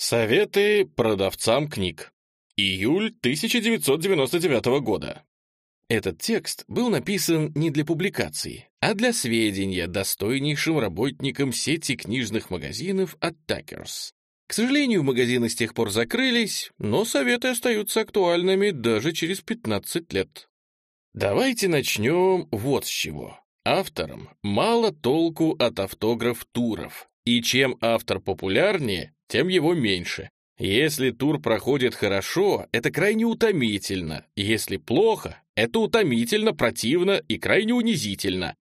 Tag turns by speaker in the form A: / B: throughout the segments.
A: Советы продавцам книг. Июль 1999 года. Этот текст был написан не для публикации, а для сведения достойнейшим работникам сети книжных магазинов Attackers. К сожалению, магазины с тех пор закрылись, но советы остаются актуальными даже через 15 лет. Давайте начнем вот с чего. Авторам мало толку от автограф-туров, и чем автор популярнее, тем его меньше. Если тур проходит хорошо, это крайне утомительно. Если плохо, это утомительно, противно и крайне унизительно.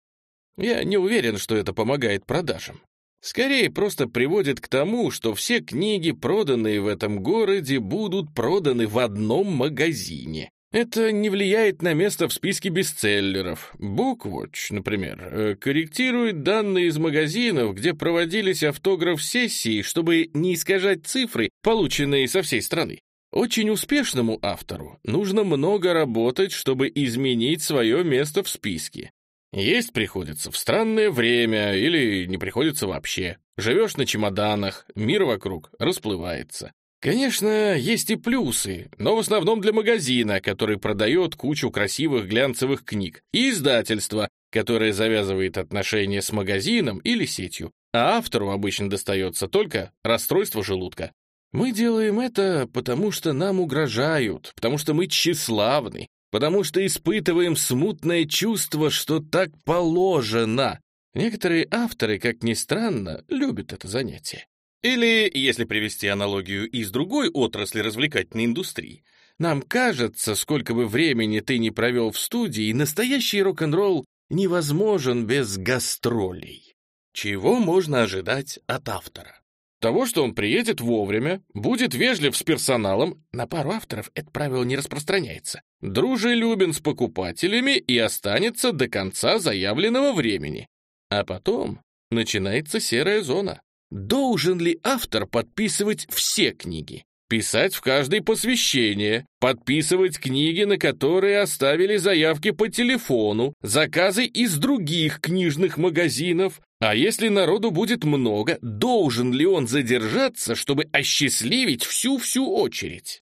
A: Я не уверен, что это помогает продажам. Скорее, просто приводит к тому, что все книги, проданные в этом городе, будут проданы в одном магазине. Это не влияет на место в списке бестселлеров. Bookwatch, например, э, корректирует данные из магазинов, где проводились автограф-сессии, чтобы не искажать цифры, полученные со всей страны. Очень успешному автору нужно много работать, чтобы изменить свое место в списке. Есть приходится в странное время или не приходится вообще. Живешь на чемоданах, мир вокруг расплывается. Конечно, есть и плюсы, но в основном для магазина, который продает кучу красивых глянцевых книг, и издательства, которое завязывает отношения с магазином или сетью, а автору обычно достается только расстройство желудка. Мы делаем это, потому что нам угрожают, потому что мы тщеславны, потому что испытываем смутное чувство, что так положено. Некоторые авторы, как ни странно, любят это занятие. Или, если привести аналогию из другой отрасли развлекательной индустрии, нам кажется, сколько бы времени ты ни провел в студии, настоящий рок-н-ролл невозможен без гастролей. Чего можно ожидать от автора? Того, что он приедет вовремя, будет вежлив с персоналом, на пару авторов это правило не распространяется, дружелюбен с покупателями и останется до конца заявленного времени. А потом начинается серая зона. Должен ли автор подписывать все книги? Писать в каждой посвящение, подписывать книги, на которые оставили заявки по телефону, заказы из других книжных магазинов. А если народу будет много, должен ли он задержаться, чтобы осчастливить всю-всю очередь?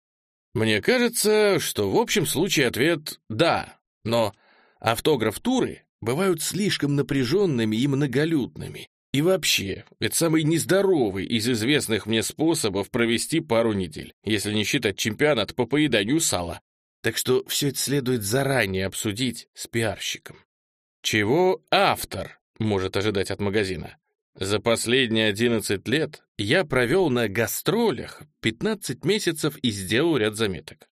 A: Мне кажется, что в общем случае ответ «да», но автограф-туры бывают слишком напряженными и многолюдными, и вообще, это самый нездоровый из известных мне способов провести пару недель, если не считать чемпионат по поеданию сала. Так что все это следует заранее обсудить с пиарщиком. Чего автор может ожидать от магазина? За последние 11 лет я провел на гастролях 15 месяцев и сделал ряд заметок.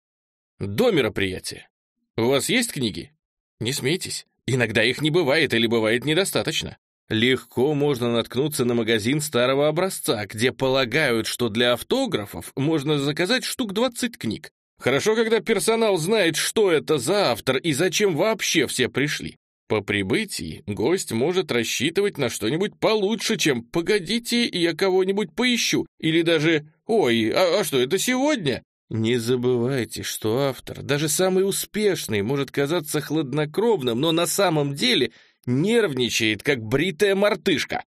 A: До мероприятия. У вас есть книги? Не смейтесь. Иногда их не бывает или бывает недостаточно. Легко можно наткнуться на магазин старого образца, где полагают, что для автографов можно заказать штук 20 книг. Хорошо, когда персонал знает, что это за автор и зачем вообще все пришли. По прибытии гость может рассчитывать на что-нибудь получше, чем «погодите, я кого-нибудь поищу» или даже «ой, а, а что, это сегодня?» Не забывайте, что автор, даже самый успешный, может казаться хладнокровным, но на самом деле – нервничает, как бритая мартышка.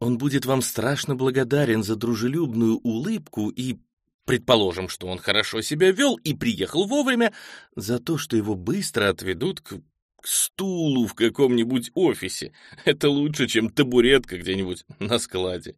A: Он будет вам страшно благодарен за дружелюбную улыбку и, предположим, что он хорошо себя вел и приехал вовремя, за то, что его быстро отведут к, к стулу в каком-нибудь офисе. Это лучше, чем табуретка где-нибудь на складе.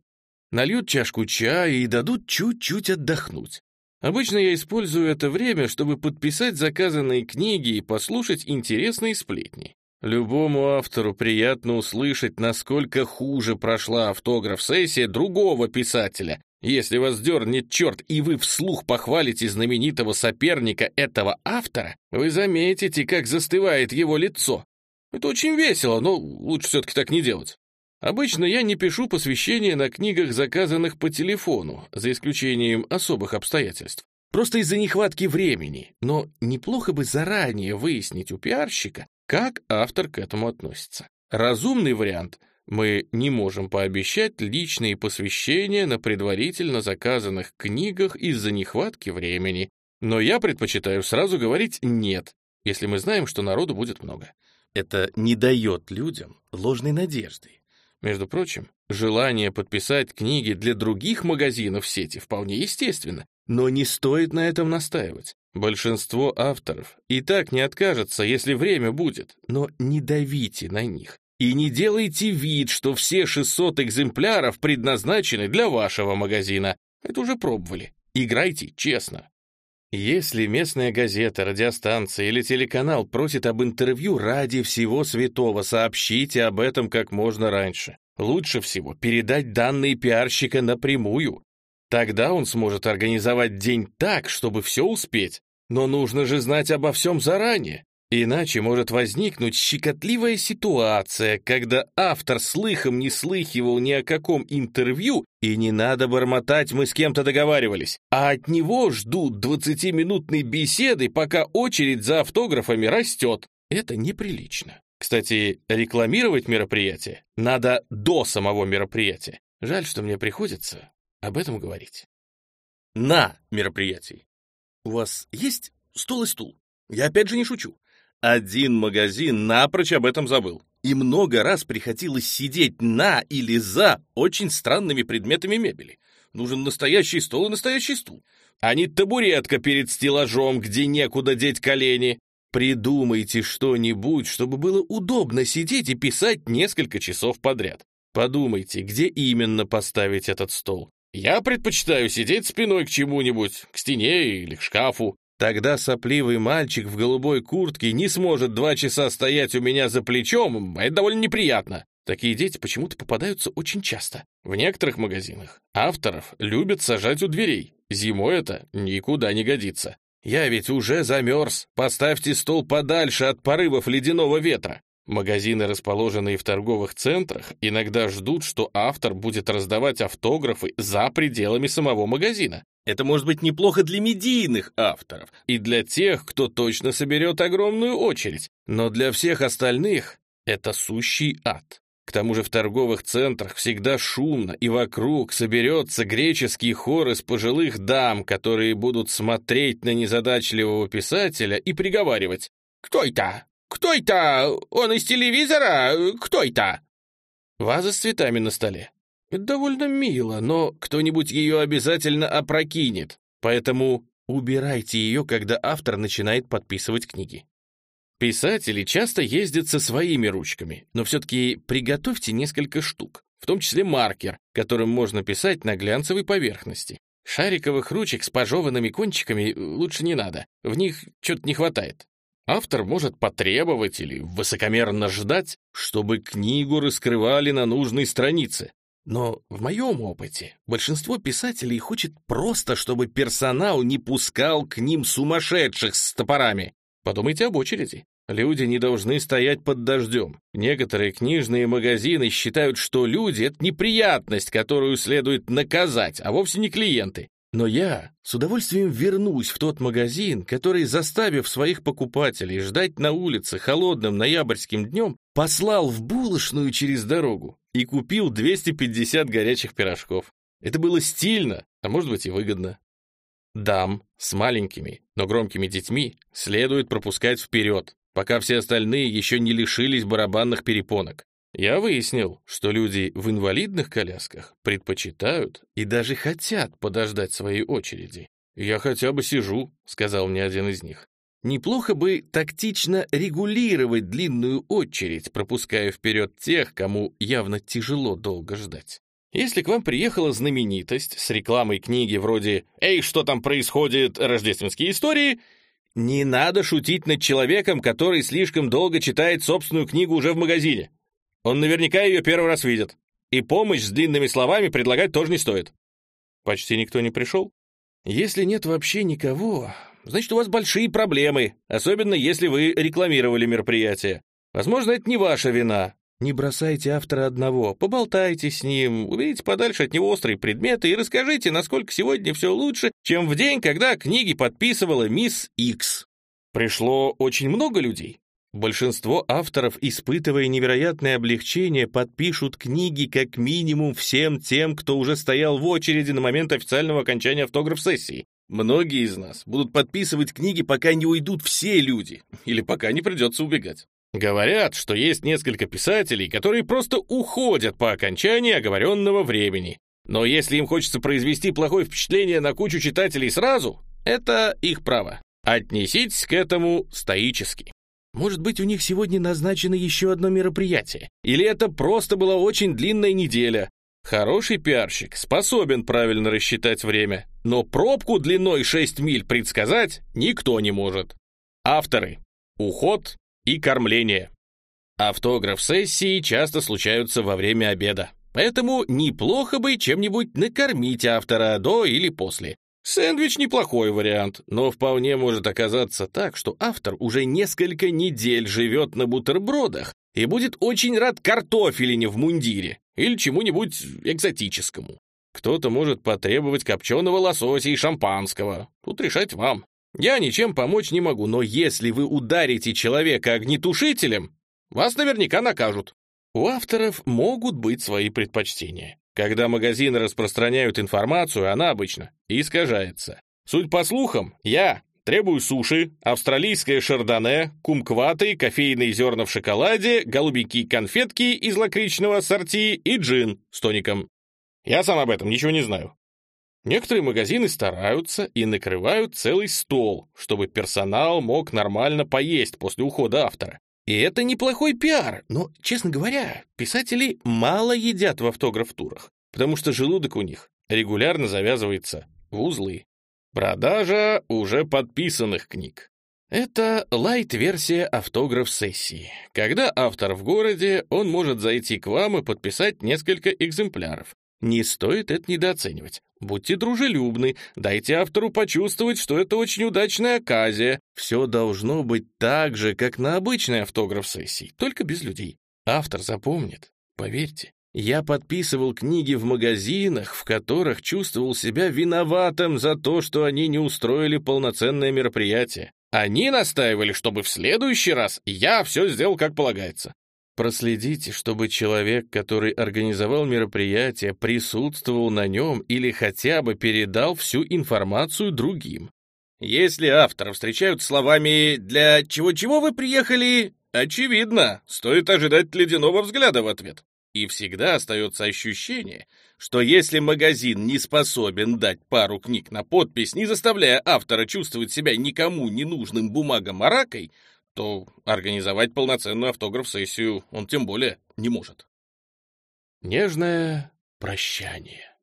A: Нальют чашку чая и дадут чуть-чуть отдохнуть. Обычно я использую это время, чтобы подписать заказанные книги и послушать интересные сплетни. Любому автору приятно услышать, насколько хуже прошла автограф-сессия другого писателя. Если вас дернет черт, и вы вслух похвалите знаменитого соперника этого автора, вы заметите, как застывает его лицо. Это очень весело, но лучше все-таки так не делать. Обычно я не пишу посвящения на книгах, заказанных по телефону, за исключением особых обстоятельств. Просто из-за нехватки времени. Но неплохо бы заранее выяснить у пиарщика, как автор к этому относится? Разумный вариант — мы не можем пообещать личные посвящения на предварительно заказанных книгах из-за нехватки времени. Но я предпочитаю сразу говорить «нет», если мы знаем, что народу будет много. Это не дает людям ложной надежды. Между прочим, Желание подписать книги для других магазинов сети вполне естественно, но не стоит на этом настаивать. Большинство авторов и так не откажется, если время будет, но не давите на них. И не делайте вид, что все 600 экземпляров предназначены для вашего магазина. Это уже пробовали. Играйте честно. Если местная газета, радиостанция или телеканал просит об интервью ради всего святого, сообщите об этом как можно раньше. Лучше всего передать данные пиарщика напрямую. Тогда он сможет организовать день так, чтобы все успеть. Но нужно же знать обо всем заранее. Иначе может возникнуть щекотливая ситуация, когда автор слыхом не слыхивал ни о каком интервью, и не надо бормотать, мы с кем-то договаривались, а от него ждут 20-минутной беседы, пока очередь за автографами растет. Это неприлично. Кстати, рекламировать мероприятие надо до самого мероприятия. Жаль, что мне приходится об этом говорить. На мероприятии. У вас есть стол и стул? Я опять же не шучу. Один магазин напрочь об этом забыл. И много раз приходилось сидеть на или за очень странными предметами мебели. Нужен настоящий стол и настоящий стул, а не табуретка перед стеллажом, где некуда деть колени. Придумайте что-нибудь, чтобы было удобно сидеть и писать несколько часов подряд. Подумайте, где именно поставить этот стол. Я предпочитаю сидеть спиной к чему-нибудь, к стене или к шкафу. Тогда сопливый мальчик в голубой куртке не сможет два часа стоять у меня за плечом, а это довольно неприятно. Такие дети почему-то попадаются очень часто. В некоторых магазинах авторов любят сажать у дверей. Зимой это никуда не годится. Я ведь уже замерз. Поставьте стол подальше от порывов ледяного ветра. Магазины, расположенные в торговых центрах, иногда ждут, что автор будет раздавать автографы за пределами самого магазина. Это может быть неплохо для медийных авторов и для тех, кто точно соберет огромную очередь, но для всех остальных это сущий ад. К тому же в торговых центрах всегда шумно, и вокруг соберется греческий хор из пожилых дам, которые будут смотреть на незадачливого писателя и приговаривать «Кто это? Кто это? Он из телевизора? Кто это?» Ваза с цветами на столе. Довольно мило, но кто-нибудь ее обязательно опрокинет, поэтому убирайте ее, когда автор начинает подписывать книги. Писатели часто ездят со своими ручками, но все-таки приготовьте несколько штук, в том числе маркер, которым можно писать на глянцевой поверхности. Шариковых ручек с пожеванными кончиками лучше не надо, в них что-то не хватает. Автор может потребовать или высокомерно ждать, чтобы книгу раскрывали на нужной странице. Но в моем опыте большинство писателей хочет просто, чтобы персонал не пускал к ним сумасшедших с топорами. Подумайте об очереди. Люди не должны стоять под дождем. Некоторые книжные магазины считают, что люди — это неприятность, которую следует наказать, а вовсе не клиенты. Но я с удовольствием вернусь в тот магазин, который, заставив своих покупателей ждать на улице холодным ноябрьским днем, послал в булочную через дорогу и купил 250 горячих пирожков. Это было стильно, а может быть и выгодно. Дам с маленькими, но громкими детьми следует пропускать вперед, пока все остальные еще не лишились барабанных перепонок. Я выяснил, что люди в инвалидных колясках предпочитают и даже хотят подождать своей очереди. «Я хотя бы сижу», — сказал мне один из них. Неплохо бы тактично регулировать длинную очередь, пропуская вперед тех, кому явно тяжело долго ждать. Если к вам приехала знаменитость с рекламой книги вроде «Эй, что там происходит? Рождественские истории», не надо шутить над человеком, который слишком долго читает собственную книгу уже в магазине. Он наверняка ее первый раз видит. И помощь с длинными словами предлагать тоже не стоит. Почти никто не пришел? Если нет вообще никого, значит, у вас большие проблемы, особенно если вы рекламировали мероприятие. Возможно, это не ваша вина. Не бросайте автора одного, поболтайте с ним, уберите подальше от него острые предметы и расскажите, насколько сегодня все лучше, чем в день, когда книги подписывала мисс Икс. Пришло очень много людей. Большинство авторов, испытывая невероятное облегчение, подпишут книги как минимум всем тем, кто уже стоял в очереди на момент официального окончания автограф-сессии. Многие из нас будут подписывать книги, пока не уйдут все люди, или пока не придется убегать. Говорят, что есть несколько писателей, которые просто уходят по окончании оговоренного времени. Но если им хочется произвести плохое впечатление на кучу читателей сразу, это их право. Отнеситесь к этому стоически. Может быть, у них сегодня назначено еще одно мероприятие? Или это просто была очень длинная неделя? Хороший пиарщик способен правильно рассчитать время, но пробку длиной 6 миль предсказать никто не может. Авторы. Уход и кормление. Автограф-сессии часто случаются во время обеда, поэтому неплохо бы чем-нибудь накормить автора до или после. Сэндвич неплохой вариант, но вполне может оказаться так, что автор уже несколько недель живет на бутербродах и будет очень рад картофелине в мундире или чему-нибудь экзотическому. Кто-то может потребовать копченого лосося и шампанского. Тут решать вам. Я ничем помочь не могу, но если вы ударите человека огнетушителем, вас наверняка накажут. У авторов могут быть свои предпочтения. Когда магазины распространяют информацию, она обычно искажается. Суть по слухам, я требую суши, австралийское шардоне, кумкваты, кофейные зерна в шоколаде, голубики-конфетки из лакричного ассорти и джин с тоником. Я сам об этом ничего не знаю. Некоторые магазины стараются и накрывают целый стол, чтобы персонал мог нормально поесть после ухода автора. И это неплохой пиар, но, честно говоря, писатели мало едят в автограф-турах, потому что желудок у них регулярно завязывается в узлы. Продажа уже подписанных книг. Это лайт-версия автограф-сессии. Когда автор в городе, он может зайти к вам и подписать несколько экземпляров. Не стоит это недооценивать. Будьте дружелюбны, дайте автору почувствовать, что это очень удачная оказия. Все должно быть так же, как на обычной автограф-сессии, только без людей. Автор запомнит, поверьте. Я подписывал книги в магазинах, в которых чувствовал себя виноватым за то, что они не устроили полноценное мероприятие. Они настаивали, чтобы в следующий раз я все сделал как полагается. Проследите, чтобы человек, который организовал мероприятие, присутствовал на нем или хотя бы передал всю информацию другим. Если автора встречают словами «для чего-чего вы приехали», очевидно, стоит ожидать ледяного взгляда в ответ. И всегда остается ощущение, что если магазин не способен дать пару книг на подпись, не заставляя автора чувствовать себя никому не нужным бумагомаракой, то организовать полноценную автограф-сессию он тем более не может. Нежное прощание.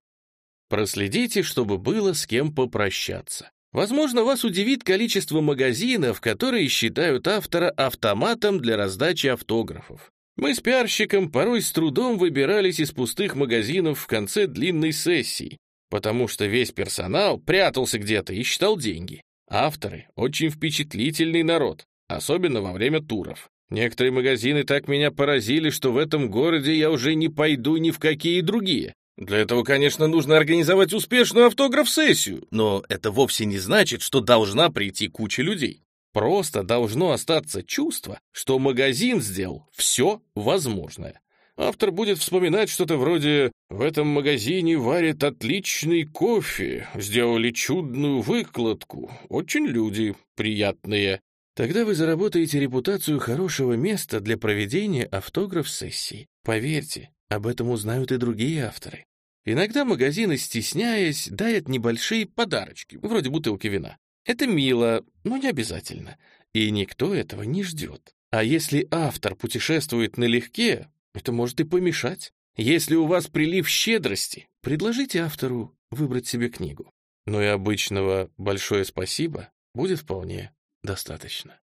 A: Проследите, чтобы было с кем попрощаться. Возможно, вас удивит количество магазинов, которые считают автора автоматом для раздачи автографов. Мы с пиарщиком порой с трудом выбирались из пустых магазинов в конце длинной сессии, потому что весь персонал прятался где-то и считал деньги. Авторы — очень впечатлительный народ особенно во время туров. Некоторые магазины так меня поразили, что в этом городе я уже не пойду ни в какие другие. Для этого, конечно, нужно организовать успешную автограф-сессию, но это вовсе не значит, что должна прийти куча людей. Просто должно остаться чувство, что магазин сделал все возможное. Автор будет вспоминать что-то вроде «В этом магазине варят отличный кофе, сделали чудную выкладку, очень люди приятные». Тогда вы заработаете репутацию хорошего места для проведения автограф-сессий. Поверьте, об этом узнают и другие авторы. Иногда магазины, стесняясь, дают небольшие подарочки, вроде бутылки вина. Это мило, но не обязательно. И никто этого не ждет. А если автор путешествует налегке, это может и помешать. Если у вас прилив щедрости, предложите автору выбрать себе книгу. Но и обычного «большое спасибо» будет вполне достаточно.